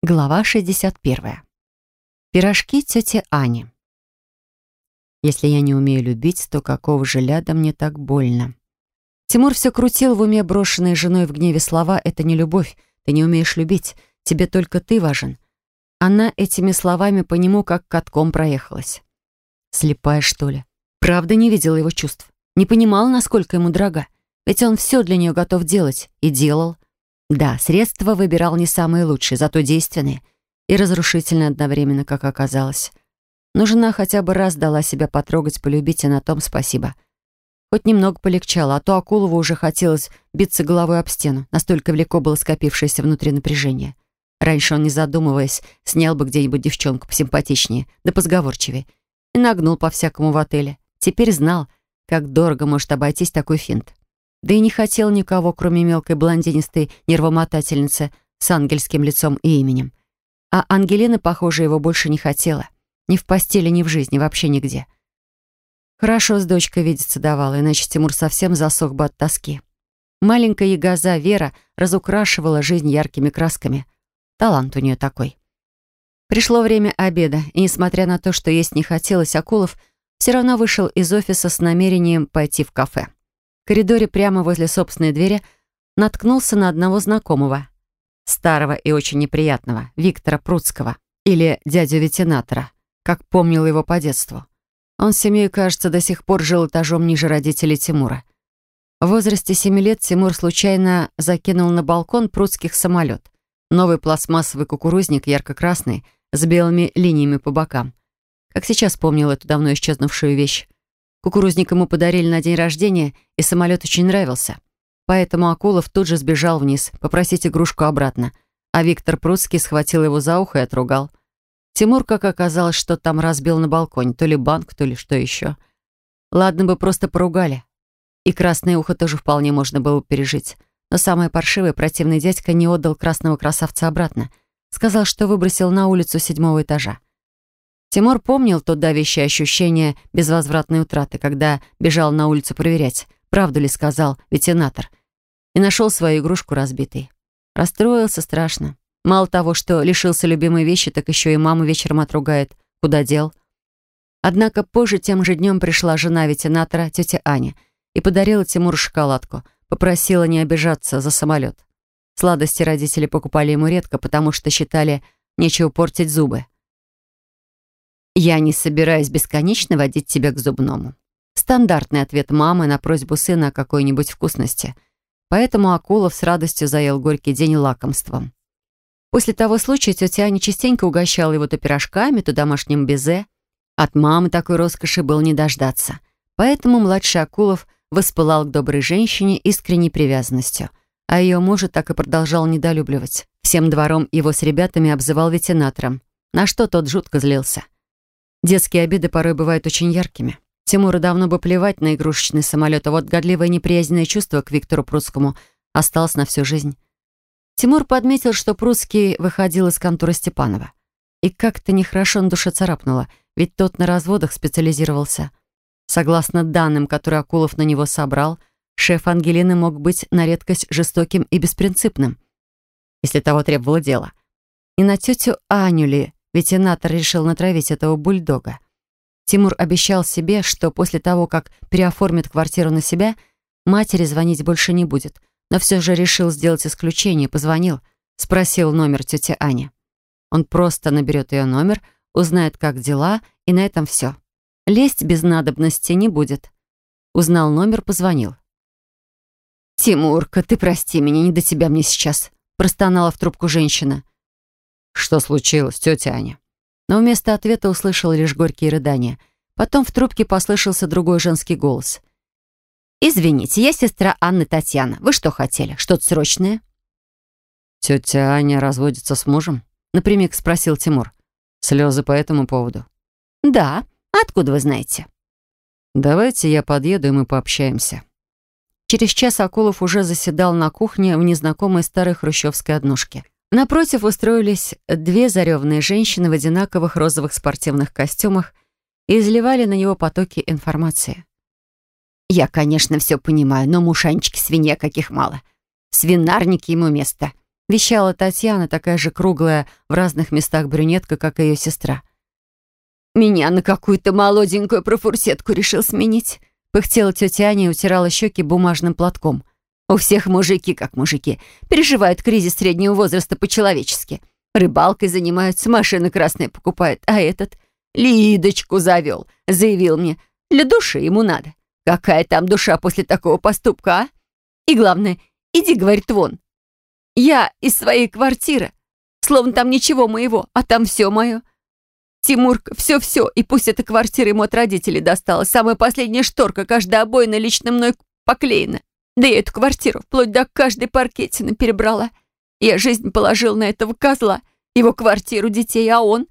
Глава 61. Пирожки тети Ани. Если я не умею любить, то какого же ляда мне так больно? Тимур все крутил в уме брошенные женой в гневе слова «это не любовь, ты не умеешь любить, тебе только ты важен». Она этими словами по нему как катком проехалась. Слепая, что ли? Правда не видела его чувств. Не понимала, насколько ему дорога. Ведь он все для нее готов делать. И делал. Да, средства выбирал не самые лучшие, зато действенные и разрушительные одновременно, как оказалось. Но жена хотя бы раз дала себя потрогать, полюбить, и на том спасибо. Хоть немного полегчало, а то Акулову уже хотелось биться головой об стену, настолько велико было скопившееся внутри напряжение. Раньше он, не задумываясь, снял бы где-нибудь девчонку посимпатичнее, да позговорчивее, и нагнул по-всякому в отеле. Теперь знал, как дорого может обойтись такой финт. Да и не хотел никого, кроме мелкой блондинистой нервомотательницы с ангельским лицом и именем. А Ангелина, похоже, его больше не хотела. Ни в постели, ни в жизни, вообще нигде. Хорошо с дочкой видеться давала, иначе Тимур совсем засох бы от тоски. Маленькая ягоза Вера разукрашивала жизнь яркими красками. Талант у нее такой. Пришло время обеда, и несмотря на то, что есть не хотелось, Акулов все равно вышел из офиса с намерением пойти в кафе коридоре прямо возле собственной двери наткнулся на одного знакомого. Старого и очень неприятного, Виктора Пруцкого. Или дядю ветенатора, как помнил его по детству. Он с семьей, кажется, до сих пор жил этажом ниже родителей Тимура. В возрасте семи лет Тимур случайно закинул на балкон прудских самолет. Новый пластмассовый кукурузник, ярко-красный, с белыми линиями по бокам. Как сейчас помнил эту давно исчезнувшую вещь. Кукурузник ему подарили на день рождения, и самолет очень нравился. Поэтому Акулов тут же сбежал вниз, попросить игрушку обратно. А Виктор Прудский схватил его за ухо и отругал. Тимур, как оказалось, что там разбил на балконе, то ли банк, то ли что еще. Ладно бы просто поругали. И красное ухо тоже вполне можно было пережить. Но самое паршивое, противный дядька не отдал красного красавца обратно. Сказал, что выбросил на улицу седьмого этажа. Тимур помнил то давящее ощущение безвозвратной утраты, когда бежал на улицу проверять, правду ли сказал ветенатор, и нашел свою игрушку разбитой. Расстроился страшно. Мало того, что лишился любимой вещи, так еще и маму вечером отругает. Куда дел? Однако позже тем же днем пришла жена ветенатора, тетя Аня, и подарила Тимуру шоколадку. Попросила не обижаться за самолет. Сладости родители покупали ему редко, потому что считали, нечего портить зубы. «Я не собираюсь бесконечно водить тебя к зубному». Стандартный ответ мамы на просьбу сына о какой-нибудь вкусности. Поэтому Акулов с радостью заел горький день лакомством. После того случая тетя Аня частенько угощала его то пирожками, то домашним безе. От мамы такой роскоши было не дождаться. Поэтому младший Акулов воспылал к доброй женщине искренней привязанностью. А ее мужа так и продолжал недолюбливать. Всем двором его с ребятами обзывал ветенатором, на что тот жутко злился. Детские обиды порой бывают очень яркими. Тимуру давно бы плевать на игрушечный самолет, а вот годливое неприязненное чувство к Виктору Прудскому осталось на всю жизнь. Тимур подметил, что Прудский выходил из конторы Степанова. И как-то нехорошо на душе царапнуло, ведь тот на разводах специализировался. Согласно данным, которые Акулов на него собрал, шеф Ангелины мог быть на редкость жестоким и беспринципным, если того требовало дело. И на тетю Аню ли ветеринатор решил натравить этого бульдога. Тимур обещал себе, что после того, как переоформит квартиру на себя, матери звонить больше не будет, но все же решил сделать исключение, позвонил, спросил номер тети Ани. Он просто наберет ее номер, узнает, как дела, и на этом все. Лезть без надобности не будет. Узнал номер, позвонил. «Тимурка, ты прости меня, не до тебя мне сейчас», простонала в трубку женщина. «Что случилось, тетя Аня?» Но вместо ответа услышал лишь горькие рыдания. Потом в трубке послышался другой женский голос. «Извините, я сестра Анны Татьяна. Вы что хотели? Что-то срочное?» «Тетя Аня разводится с мужем?» Напрямик спросил Тимур. «Слезы по этому поводу?» «Да. Откуда вы знаете?» «Давайте я подъеду, и мы пообщаемся». Через час Акулов уже заседал на кухне в незнакомой старой хрущевской однушке. Напротив устроились две заревные женщины в одинаковых розовых спортивных костюмах и изливали на него потоки информации. «Я, конечно, все понимаю, но мушанчики свинья каких мало. Свинарник ему место. Вещала Татьяна, такая же круглая в разных местах брюнетка, как и ее сестра. «Меня на какую-то молоденькую профурсетку решил сменить», пыхтела тетя Аня и утирала щеки бумажным платком. «У всех мужики, как мужики, переживают кризис среднего возраста по-человечески. Рыбалкой занимаются, машины красные покупают, а этот Лидочку завел, заявил мне, для души ему надо. Какая там душа после такого поступка, а? И главное, иди, говорит, вон. Я из своей квартиры, словно там ничего моего, а там все мое. Тимурка, все-все, и пусть эта квартира ему от родителей досталась. Самая последняя шторка, каждая обойна лично мной поклеена. Да я эту квартиру вплоть до каждой паркетины перебрала. Я жизнь положил на этого козла, его квартиру, детей, а он...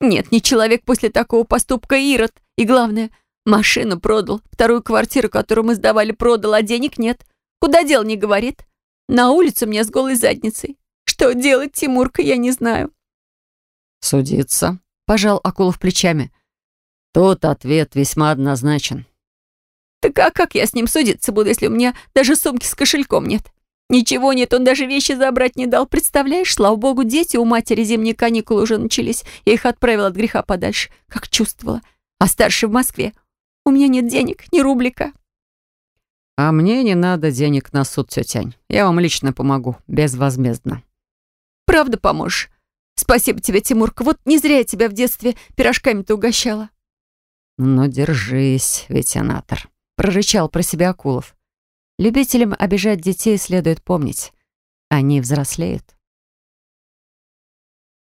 Нет, не человек после такого поступка Ирод. И главное, машину продал, вторую квартиру, которую мы сдавали, продал, а денег нет. Куда дел, не говорит. На улицу мне с голой задницей. Что делать, Тимурка, я не знаю. Судиться, пожал Акулов плечами. Тот ответ весьма однозначен. Так а как я с ним судиться буду, если у меня даже сумки с кошельком нет? Ничего нет, он даже вещи забрать не дал. Представляешь, слава богу, дети у матери зимние каникулы уже начались. Я их отправила от греха подальше, как чувствовала. А старший в Москве. У меня нет денег, ни рублика. А мне не надо денег на суд, тетянь. Я вам лично помогу, безвозмездно. Правда поможешь? Спасибо тебе, Тимурка. Вот не зря я тебя в детстве пирожками-то угощала. Ну, держись, ветенатор, прорычал про себя Акулов. Любителям обижать детей следует помнить. Они взрослеют.